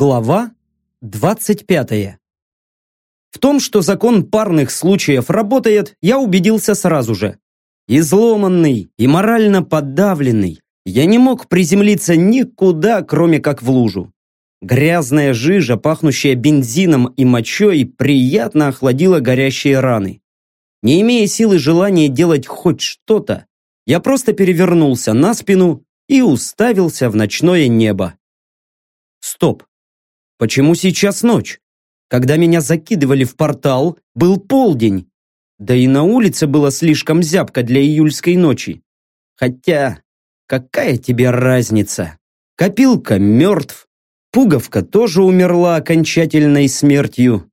Глава 25. В том, что закон парных случаев работает, я убедился сразу же. Изломанный и морально подавленный, я не мог приземлиться никуда, кроме как в лужу. Грязная жижа, пахнущая бензином и мочой, приятно охладила горящие раны. Не имея силы желания делать хоть что-то, я просто перевернулся на спину и уставился в ночное небо. Стоп. Почему сейчас ночь? Когда меня закидывали в портал, был полдень. Да и на улице было слишком зябко для июльской ночи. Хотя, какая тебе разница? Копилка мертв, пуговка тоже умерла окончательной смертью.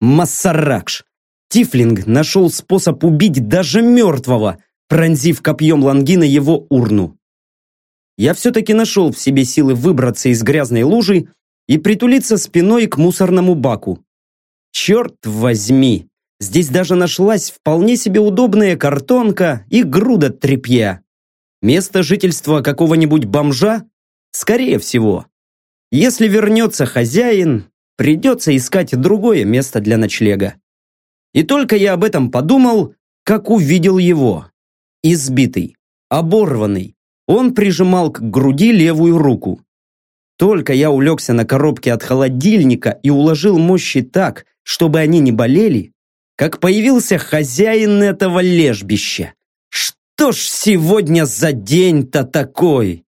Массаракш. Тифлинг нашел способ убить даже мертвого, пронзив копьем Лангина его урну. Я все-таки нашел в себе силы выбраться из грязной лужи и притулиться спиной к мусорному баку. Черт возьми, здесь даже нашлась вполне себе удобная картонка и груда тряпья. Место жительства какого-нибудь бомжа? Скорее всего. Если вернется хозяин, придется искать другое место для ночлега. И только я об этом подумал, как увидел его. Избитый, оборванный, он прижимал к груди левую руку. Только я улегся на коробке от холодильника и уложил мощи так, чтобы они не болели, как появился хозяин этого лежбища. Что ж сегодня за день-то такой?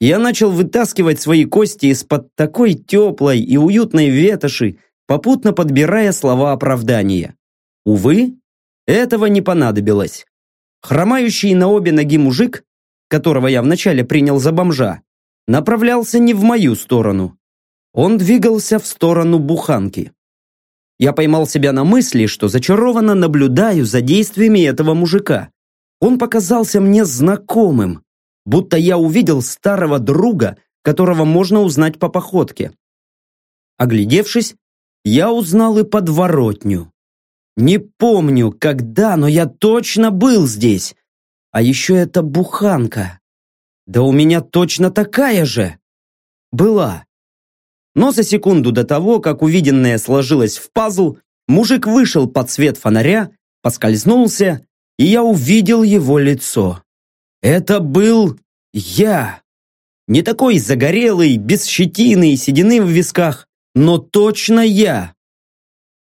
Я начал вытаскивать свои кости из-под такой теплой и уютной ветоши, попутно подбирая слова оправдания. Увы, этого не понадобилось. Хромающий на обе ноги мужик, которого я вначале принял за бомжа, направлялся не в мою сторону. Он двигался в сторону буханки. Я поймал себя на мысли, что зачарованно наблюдаю за действиями этого мужика. Он показался мне знакомым, будто я увидел старого друга, которого можно узнать по походке. Оглядевшись, я узнал и подворотню. Не помню, когда, но я точно был здесь. А еще это буханка. Да у меня точно такая же. Была. Но за секунду до того, как увиденное сложилось в пазл, мужик вышел под свет фонаря, поскользнулся, и я увидел его лицо. Это был я. Не такой загорелый, без щетины и седины в висках, но точно я.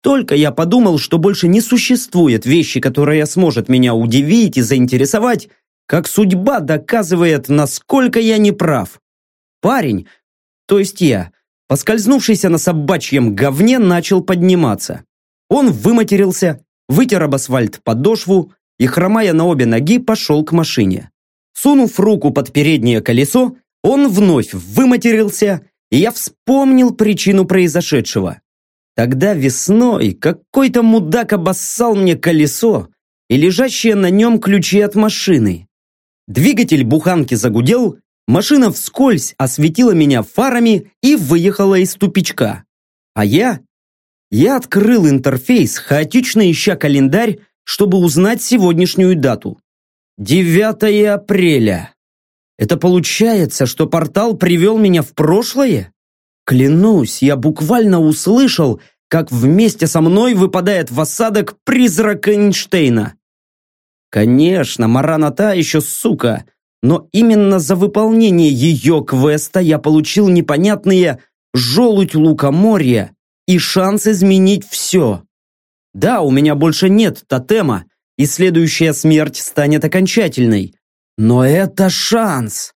Только я подумал, что больше не существует вещи, которая сможет меня удивить и заинтересовать, как судьба доказывает, насколько я не прав. Парень, то есть я, поскользнувшийся на собачьем говне, начал подниматься. Он выматерился, вытер об асфальт подошву и, хромая на обе ноги, пошел к машине. Сунув руку под переднее колесо, он вновь выматерился, и я вспомнил причину произошедшего. Тогда весной какой-то мудак обоссал мне колесо и лежащие на нем ключи от машины. Двигатель буханки загудел, машина вскользь осветила меня фарами и выехала из тупичка. А я? Я открыл интерфейс, хаотично ища календарь, чтобы узнать сегодняшнюю дату. 9 апреля. Это получается, что портал привел меня в прошлое? Клянусь, я буквально услышал, как вместе со мной выпадает в осадок призрак Эйнштейна. Конечно, Марана та еще сука, но именно за выполнение ее квеста я получил непонятные «желудь лукоморья» и шанс изменить все. Да, у меня больше нет тотема, и следующая смерть станет окончательной. Но это шанс.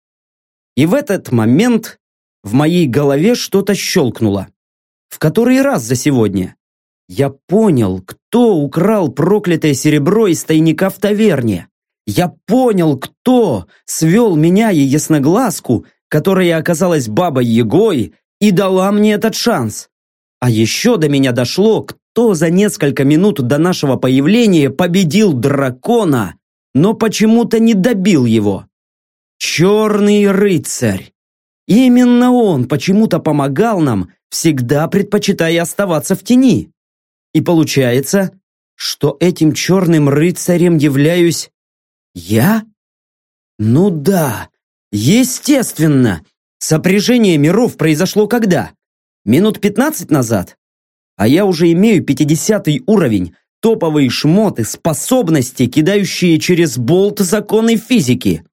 И в этот момент в моей голове что-то щелкнуло. В который раз за сегодня? Я понял, кто украл проклятое серебро из тайника в таверне. Я понял, кто свел меня и ясноглазку, которая оказалась бабой Егой и дала мне этот шанс. А еще до меня дошло, кто за несколько минут до нашего появления победил дракона, но почему-то не добил его. Черный рыцарь. Именно он почему-то помогал нам, всегда предпочитая оставаться в тени. И получается, что этим черным рыцарем являюсь я? Ну да, естественно. Сопряжение миров произошло когда? Минут 15 назад? А я уже имею 50 уровень, топовые шмоты, способности, кидающие через болт законы физики.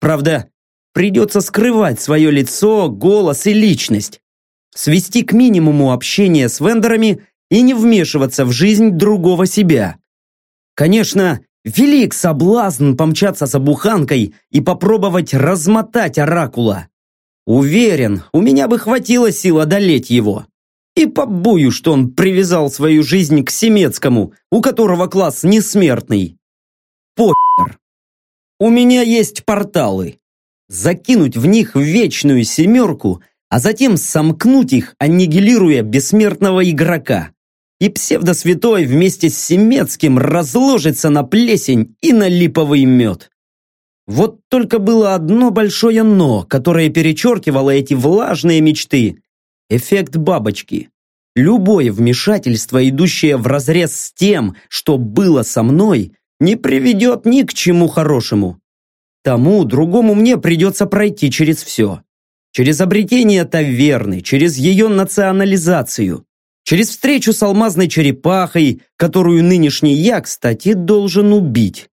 Правда, придется скрывать свое лицо, голос и личность. Свести к минимуму общение с вендорами и не вмешиваться в жизнь другого себя. Конечно, велик соблазн помчаться за буханкой и попробовать размотать оракула. Уверен, у меня бы хватило сил одолеть его. И побую, что он привязал свою жизнь к Семецкому, у которого класс несмертный. Похер. У меня есть порталы. Закинуть в них вечную семерку, а затем сомкнуть их, аннигилируя бессмертного игрока и псевдосвятой вместе с Семецким разложится на плесень и на липовый мед. Вот только было одно большое «но», которое перечеркивало эти влажные мечты. Эффект бабочки. Любое вмешательство, идущее вразрез с тем, что было со мной, не приведет ни к чему хорошему. Тому, другому мне придется пройти через все. Через обретение таверны, через ее национализацию, Через встречу с алмазной черепахой, которую нынешний я, кстати, должен убить.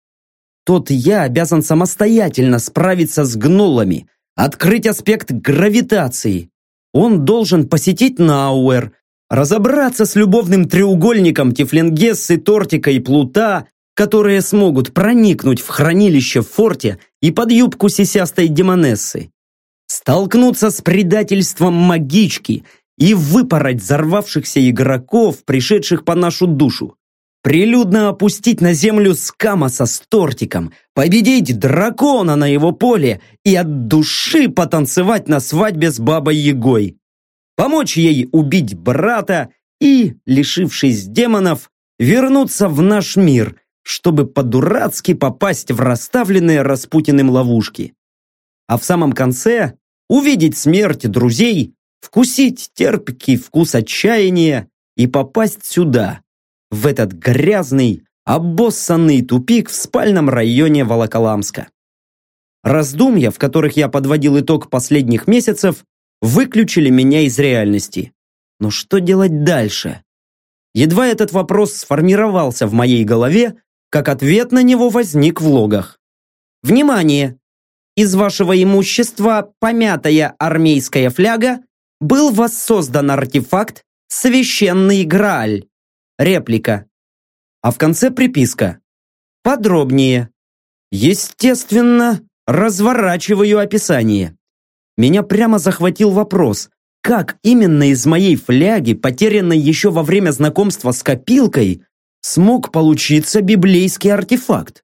Тот я обязан самостоятельно справиться с гнолами, открыть аспект гравитации. Он должен посетить Науэр, разобраться с любовным треугольником Тифлингессы, Тортика и Плута, которые смогут проникнуть в хранилище в форте и под юбку сисястой демонессы. Столкнуться с предательством магички – и выпороть взорвавшихся игроков, пришедших по нашу душу. Прилюдно опустить на землю скама со стортиком, победить дракона на его поле и от души потанцевать на свадьбе с бабой Егой. Помочь ей убить брата и, лишившись демонов, вернуться в наш мир, чтобы по-дурацки попасть в расставленные Распутиным ловушки. А в самом конце увидеть смерть друзей вкусить терпкий вкус отчаяния и попасть сюда, в этот грязный, обоссанный тупик в спальном районе Волоколамска. Раздумья, в которых я подводил итог последних месяцев, выключили меня из реальности. Но что делать дальше? Едва этот вопрос сформировался в моей голове, как ответ на него возник в логах. Внимание! Из вашего имущества помятая армейская фляга был воссоздан артефакт «Священный Грааль». Реплика. А в конце приписка. Подробнее. Естественно, разворачиваю описание. Меня прямо захватил вопрос, как именно из моей фляги, потерянной еще во время знакомства с копилкой, смог получиться библейский артефакт.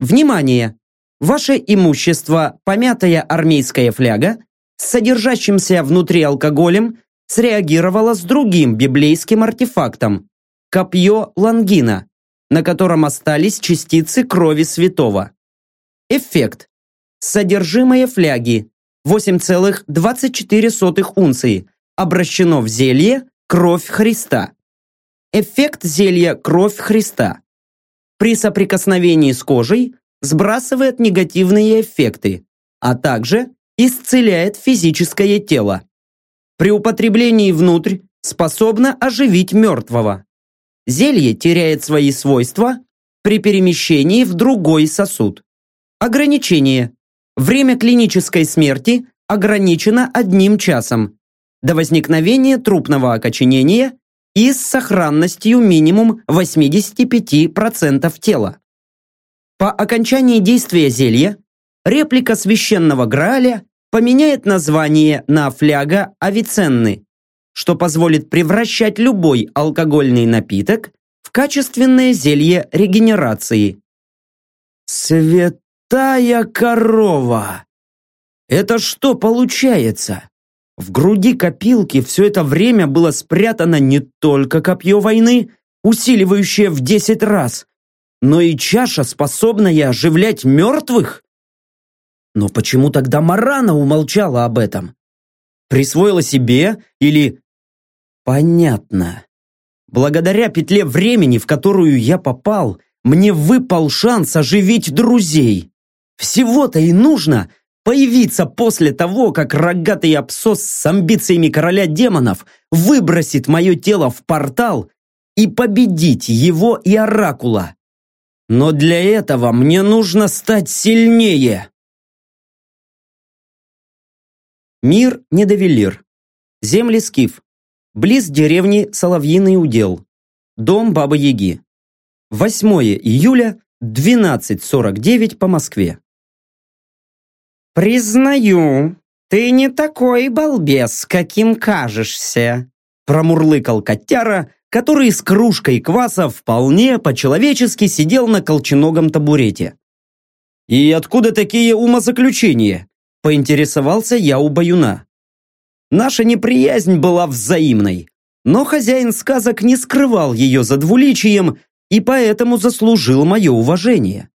Внимание! Ваше имущество, помятая армейская фляга, содержащимся внутри алкоголем, среагировала с другим библейским артефактом – копье Лангина, на котором остались частицы крови святого. Эффект. Содержимое фляги 8,24 унции обращено в зелье «Кровь Христа». Эффект зелья «Кровь Христа». При соприкосновении с кожей сбрасывает негативные эффекты, а также исцеляет физическое тело. При употреблении внутрь способно оживить мертвого. Зелье теряет свои свойства при перемещении в другой сосуд. Ограничение. Время клинической смерти ограничено одним часом до возникновения трупного окоченения и с сохранностью минимум 85% тела. По окончании действия зелья реплика священного Грааля поменяет название на фляга Авиценны, что позволит превращать любой алкогольный напиток в качественное зелье регенерации. Святая корова! Это что получается? В груди копилки все это время было спрятано не только копье войны, усиливающее в десять раз, но и чаша, способная оживлять мертвых? Но почему тогда Марана умолчала об этом? Присвоила себе или... Понятно. Благодаря петле времени, в которую я попал, мне выпал шанс оживить друзей. Всего-то и нужно появиться после того, как рогатый абсос с амбициями короля демонов выбросит мое тело в портал и победить его и Оракула. Но для этого мне нужно стать сильнее. Мир Недовелир. Земли Скиф. Близ деревни Соловьиный удел. Дом Бабы-Яги. 8 июля, 12.49 по Москве. «Признаю, ты не такой балбес, каким кажешься», промурлыкал котяра, который с кружкой кваса вполне по-человечески сидел на колченогом табурете. «И откуда такие умозаключения?» – поинтересовался я у баюна. Наша неприязнь была взаимной, но хозяин сказок не скрывал ее за двуличием и поэтому заслужил мое уважение.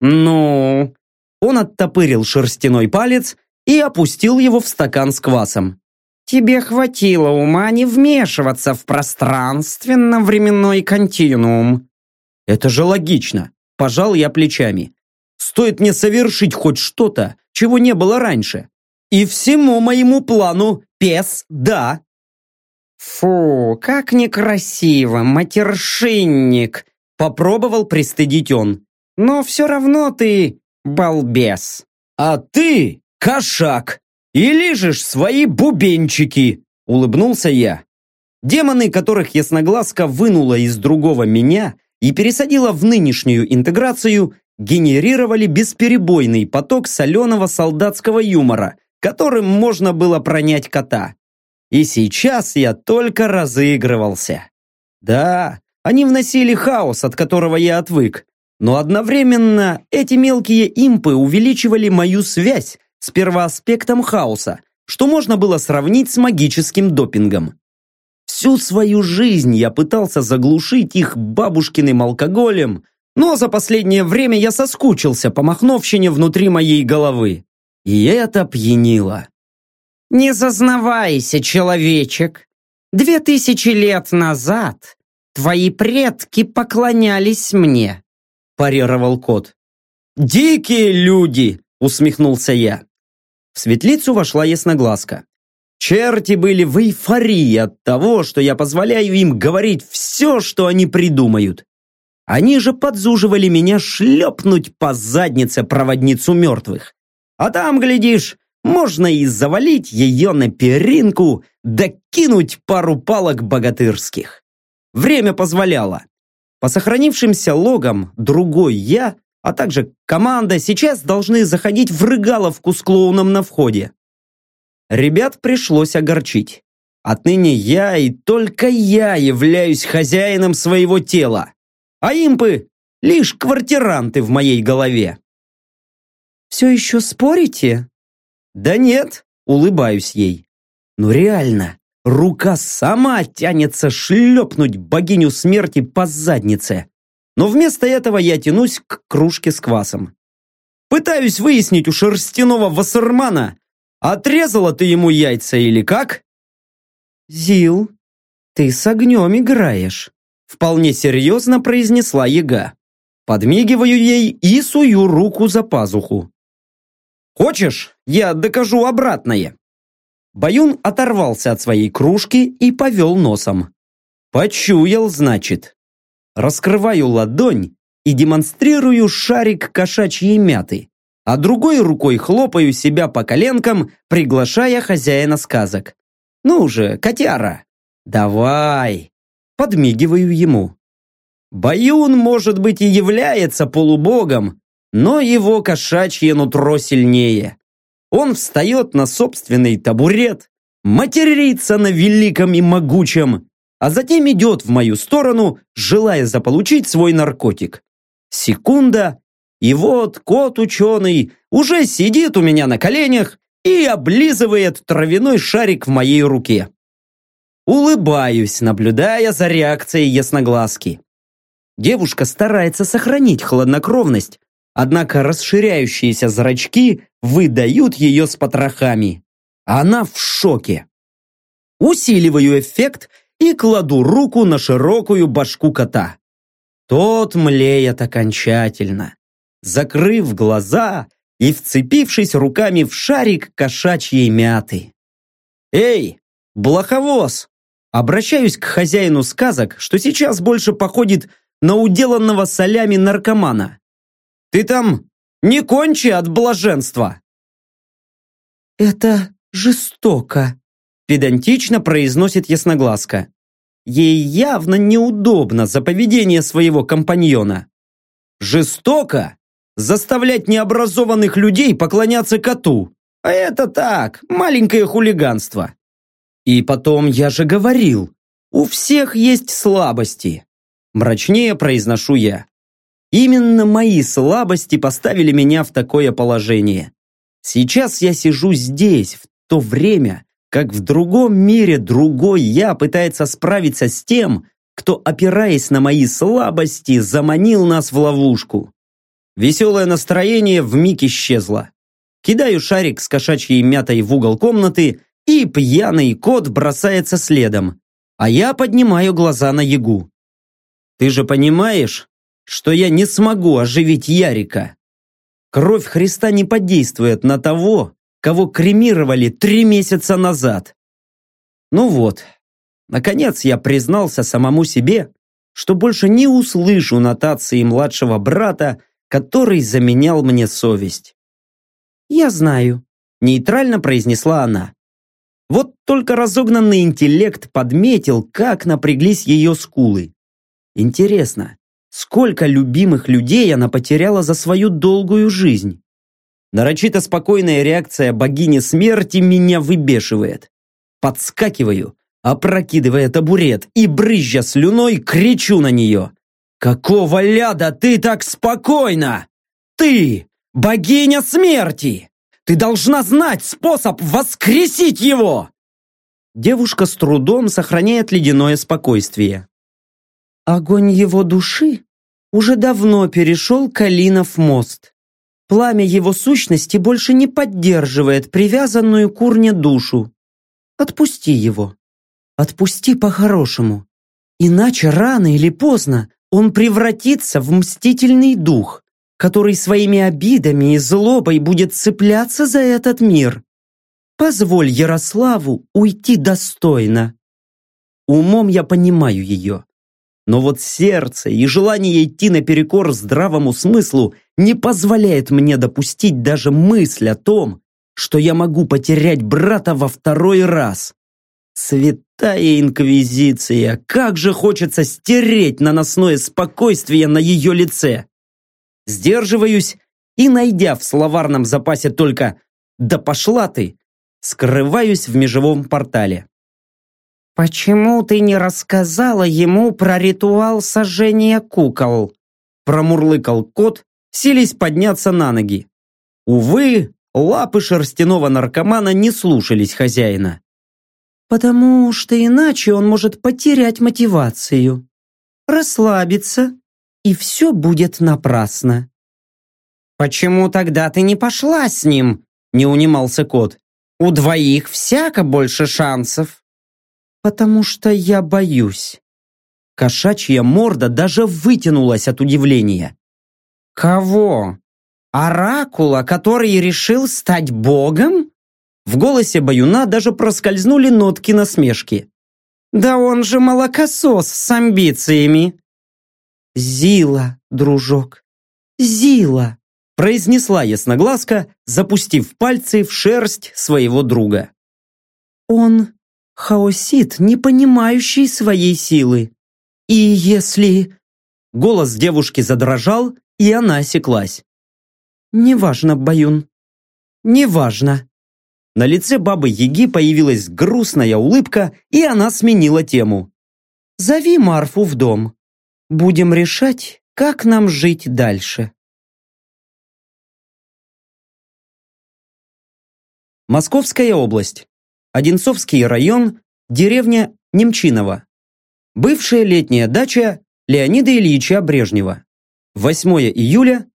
«Ну...» Он оттопырил шерстяной палец и опустил его в стакан с квасом. Тебе хватило ума не вмешиваться в пространственно-временной континуум. Это же логично. Пожал я плечами. Стоит мне совершить хоть что-то, чего не было раньше. И всему моему плану пес да. Фу, как некрасиво, матершинник. Попробовал пристыдить он. Но все равно ты балбес. А ты кошак и лижешь свои бубенчики!» – улыбнулся я. Демоны, которых ясноглазка вынула из другого меня и пересадила в нынешнюю интеграцию, генерировали бесперебойный поток соленого солдатского юмора, которым можно было пронять кота. И сейчас я только разыгрывался. Да, они вносили хаос, от которого я отвык, но одновременно эти мелкие импы увеличивали мою связь с первоаспектом хаоса, что можно было сравнить с магическим допингом. Всю свою жизнь я пытался заглушить их бабушкиным алкоголем, но за последнее время я соскучился по махновщине внутри моей головы. И это пьянило. «Не зазнавайся, человечек. Две тысячи лет назад твои предки поклонялись мне», парировал кот. «Дикие люди!» усмехнулся я. В светлицу вошла ясноглазка. Черти были в эйфории от того, что я позволяю им говорить все, что они придумают. Они же подзуживали меня шлепнуть по заднице проводницу мертвых. А там, глядишь, можно и завалить ее на перинку, да кинуть пару палок богатырских. Время позволяло. По сохранившимся логам, другой я а также команда сейчас должны заходить в рыгаловку с клоуном на входе. Ребят пришлось огорчить. Отныне я и только я являюсь хозяином своего тела, а импы — лишь квартиранты в моей голове. «Все еще спорите?» «Да нет», — улыбаюсь ей. «Но реально, рука сама тянется шлепнуть богиню смерти по заднице. Но вместо этого я тянусь к кружке с квасом. Пытаюсь выяснить у шерстяного вассермана, отрезала ты ему яйца или как? Зил, ты с огнем играешь, вполне серьезно произнесла яга. Подмигиваю ей и сую руку за пазуху. Хочешь, я докажу обратное? Баюн оторвался от своей кружки и повел носом. Почуял, значит раскрываю ладонь и демонстрирую шарик кошачьей мяты, а другой рукой хлопаю себя по коленкам, приглашая хозяина сказок. «Ну же, котяра, давай!» Подмигиваю ему. Баюн, может быть, и является полубогом, но его кошачье нутро сильнее. Он встает на собственный табурет, матерится на великом и могучем, а затем идет в мою сторону, желая заполучить свой наркотик. Секунда, и вот кот-ученый уже сидит у меня на коленях и облизывает травяной шарик в моей руке. Улыбаюсь, наблюдая за реакцией ясноглазки. Девушка старается сохранить хладнокровность, однако расширяющиеся зрачки выдают ее с потрохами. Она в шоке. Усиливаю эффект и кладу руку на широкую башку кота. Тот млеет окончательно. Закрыв глаза, и вцепившись руками в шарик кошачьей мяты. «Эй, блоховоз!» Обращаюсь к хозяину сказок, что сейчас больше походит на уделанного солями наркомана. «Ты там не кончи от блаженства!» «Это жестоко», педантично произносит ясноглазка. Ей явно неудобно за поведение своего компаньона. Жестоко заставлять необразованных людей поклоняться коту. А это так, маленькое хулиганство. И потом, я же говорил, у всех есть слабости. Мрачнее произношу я. Именно мои слабости поставили меня в такое положение. Сейчас я сижу здесь, в то время, как в другом мире другой я пытается справиться с тем, кто, опираясь на мои слабости, заманил нас в ловушку. Веселое настроение вмиг исчезло. Кидаю шарик с кошачьей мятой в угол комнаты, и пьяный кот бросается следом. А я поднимаю глаза на Ягу. «Ты же понимаешь, что я не смогу оживить Ярика? Кровь Христа не подействует на того, кого кремировали три месяца назад. Ну вот, наконец я признался самому себе, что больше не услышу нотации младшего брата, который заменял мне совесть. «Я знаю», – нейтрально произнесла она. Вот только разогнанный интеллект подметил, как напряглись ее скулы. Интересно, сколько любимых людей она потеряла за свою долгую жизнь? Нарочито спокойная реакция богини смерти меня выбешивает. Подскакиваю, опрокидывая табурет и, брызжа слюной, кричу на нее. «Какого ляда ты так спокойно? Ты, богиня смерти! Ты должна знать способ воскресить его!» Девушка с трудом сохраняет ледяное спокойствие. Огонь его души уже давно перешел Калинов мост. Пламя его сущности больше не поддерживает привязанную к урне душу. Отпусти его. Отпусти по-хорошему. Иначе рано или поздно он превратится в мстительный дух, который своими обидами и злобой будет цепляться за этот мир. Позволь Ярославу уйти достойно. Умом я понимаю ее. Но вот сердце и желание идти наперекор здравому смыслу не позволяет мне допустить даже мысль о том, что я могу потерять брата во второй раз. Святая Инквизиция, как же хочется стереть наносное спокойствие на ее лице. Сдерживаюсь и, найдя в словарном запасе только «да пошла ты», скрываюсь в межевом портале. «Почему ты не рассказала ему про ритуал сожжения кукол?» Промурлыкал кот, сились подняться на ноги. Увы, лапы шерстяного наркомана не слушались хозяина. «Потому что иначе он может потерять мотивацию, расслабиться, и все будет напрасно». «Почему тогда ты не пошла с ним?» – не унимался кот. «У двоих всяко больше шансов» потому что я боюсь». Кошачья морда даже вытянулась от удивления. «Кого? Оракула, который решил стать богом?» В голосе Баюна даже проскользнули нотки насмешки. «Да он же молокосос с амбициями!» «Зила, дружок, Зила!» произнесла ясноглазка, запустив пальцы в шерсть своего друга. «Он хаосит, не понимающий своей силы. И если... Голос девушки задрожал, и она осеклась. «Неважно, Баюн, неважно». На лице бабы Яги появилась грустная улыбка, и она сменила тему. «Зови Марфу в дом. Будем решать, как нам жить дальше». Московская область. Одинцовский район, деревня Немчиново. Бывшая летняя дача Леонида Ильича Брежнева. 8 июля,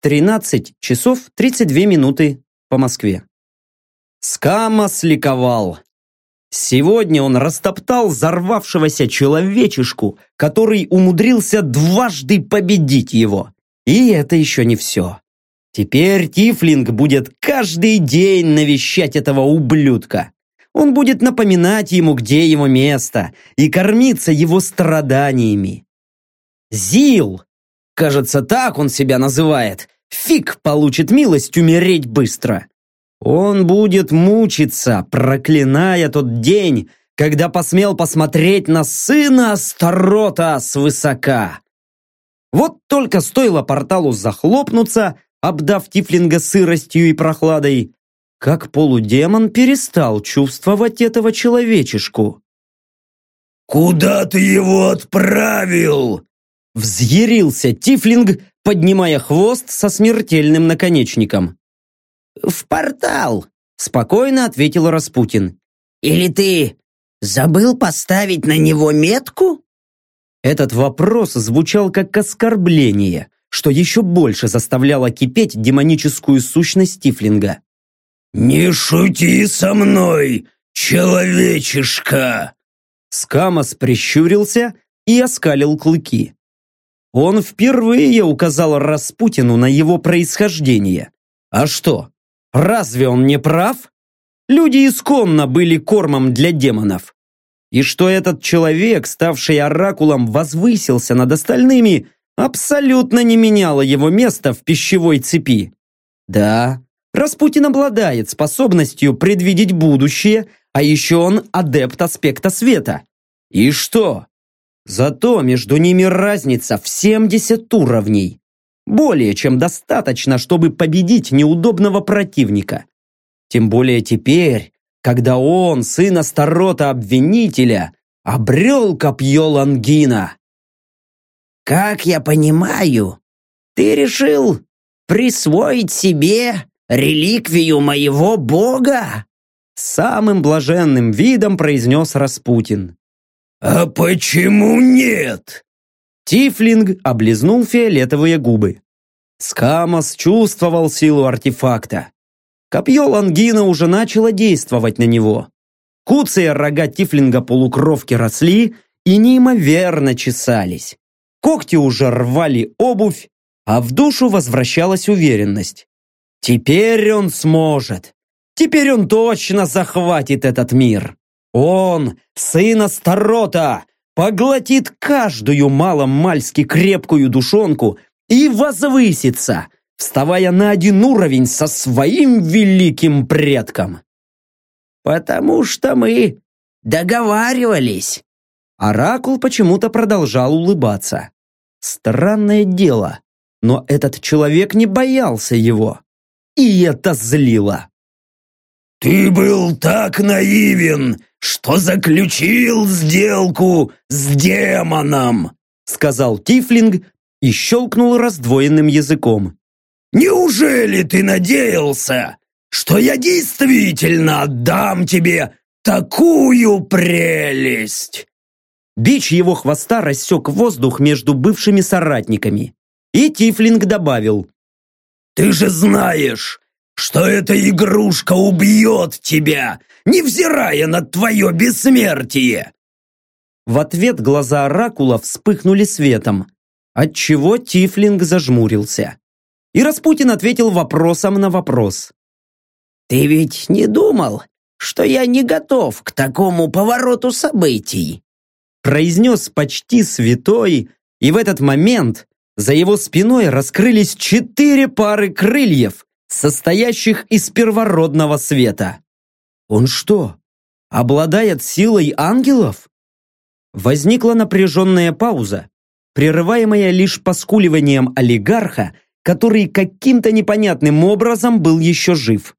13 часов 32 минуты по Москве. Скама сликовал. Сегодня он растоптал взорвавшегося человечешку, который умудрился дважды победить его. И это еще не все. Теперь Тифлинг будет каждый день навещать этого ублюдка. Он будет напоминать ему, где его место, и кормиться его страданиями. Зил, кажется, так он себя называет, фиг получит милость умереть быстро. Он будет мучиться, проклиная тот день, когда посмел посмотреть на сына Астарота свысока. Вот только стоило порталу захлопнуться, обдав Тифлинга сыростью и прохладой, как полудемон перестал чувствовать этого человечешку. «Куда ты его отправил?» Взъярился Тифлинг, поднимая хвост со смертельным наконечником. «В портал», — спокойно ответил Распутин. «Или ты забыл поставить на него метку?» Этот вопрос звучал как оскорбление, что еще больше заставляло кипеть демоническую сущность Тифлинга. «Не шути со мной, человечишка!» Скамос прищурился и оскалил клыки. Он впервые указал Распутину на его происхождение. А что, разве он не прав? Люди исконно были кормом для демонов. И что этот человек, ставший оракулом, возвысился над остальными, абсолютно не меняло его место в пищевой цепи. Да, Распутин обладает способностью предвидеть будущее, а еще он адепт аспекта света. И что? Зато между ними разница в 70 уровней. Более чем достаточно, чтобы победить неудобного противника. Тем более теперь, когда он, сын Астарота-обвинителя, обрел копье Лангина. «Как я понимаю, ты решил присвоить себе реликвию моего бога?» Самым блаженным видом произнес Распутин. «А почему нет?» Тифлинг облизнул фиолетовые губы. Скамос чувствовал силу артефакта. Копье Лангина уже начало действовать на него. Куцые рога Тифлинга полукровки росли и неимоверно чесались. Когти уже рвали обувь, а в душу возвращалась уверенность. Теперь он сможет. Теперь он точно захватит этот мир. Он, сын Астарота, поглотит каждую маломальски крепкую душонку и возвысится, вставая на один уровень со своим великим предком. «Потому что мы договаривались». Оракул почему-то продолжал улыбаться. Странное дело, но этот человек не боялся его. И это злило. «Ты был так наивен, что заключил сделку с демоном!» сказал Тифлинг и щелкнул раздвоенным языком. «Неужели ты надеялся, что я действительно отдам тебе такую прелесть?» Бич его хвоста рассек воздух между бывшими соратниками. И Тифлинг добавил. «Ты же знаешь, что эта игрушка убьет тебя, невзирая на твое бессмертие!» В ответ глаза Оракула вспыхнули светом, отчего Тифлинг зажмурился. И Распутин ответил вопросом на вопрос. «Ты ведь не думал, что я не готов к такому повороту событий?» произнес почти святой, и в этот момент за его спиной раскрылись четыре пары крыльев, состоящих из первородного света. Он что, обладает силой ангелов? Возникла напряженная пауза, прерываемая лишь поскуливанием олигарха, который каким-то непонятным образом был еще жив.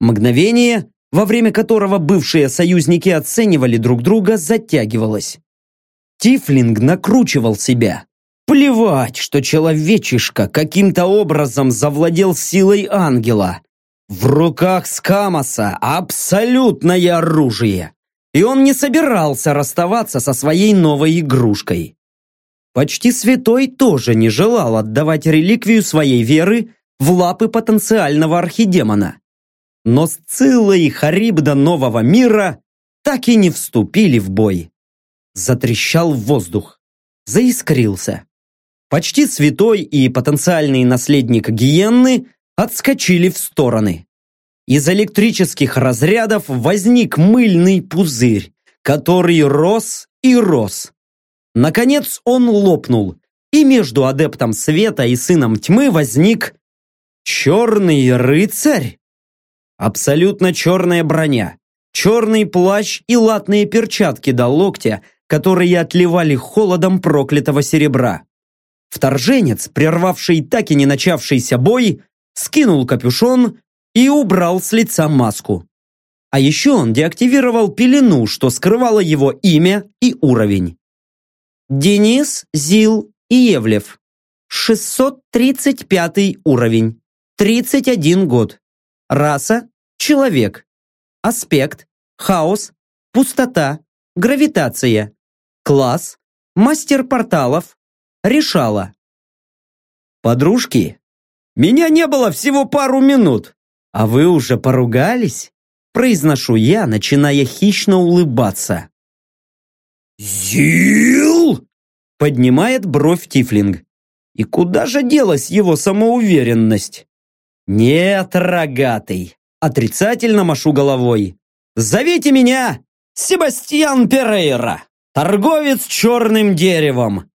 Мгновение, во время которого бывшие союзники оценивали друг друга, затягивалось. Тифлинг накручивал себя. Плевать, что человечишка каким-то образом завладел силой ангела. В руках Скамоса абсолютное оружие. И он не собирался расставаться со своей новой игрушкой. Почти святой тоже не желал отдавать реликвию своей веры в лапы потенциального архидемона. Но Сцилла и Харибда нового мира так и не вступили в бой. Затрещал воздух, заискрился. Почти святой и потенциальный наследник Гиенны отскочили в стороны. Из электрических разрядов возник мыльный пузырь, который рос и рос. Наконец он лопнул, и между адептом света и сыном тьмы возник черный рыцарь. Абсолютно черная броня, черный плащ и латные перчатки до локтя, которые отливали холодом проклятого серебра. Вторженец, прервавший так и не начавшийся бой, скинул капюшон и убрал с лица маску. А еще он деактивировал пелену, что скрывало его имя и уровень. Денис, Зил и Евлев. 635 уровень. 31 год. Раса – человек. Аспект – хаос, пустота, гравитация. Класс – мастер порталов, решала. Подружки, меня не было всего пару минут, а вы уже поругались? Произношу я, начиная хищно улыбаться. «Зил!» Поднимает бровь Тифлинг. И куда же делась его самоуверенность? Нет, рогатый. Отрицательно машу головой. Зовите меня Себастьян Перейра, торговец черным деревом.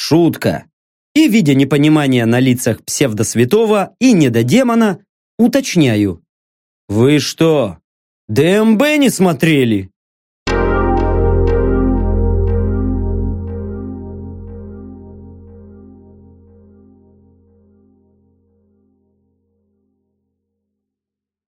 Шутка. И, видя непонимание на лицах псевдосвятого и недодемона, уточняю. Вы что, ДМБ не смотрели?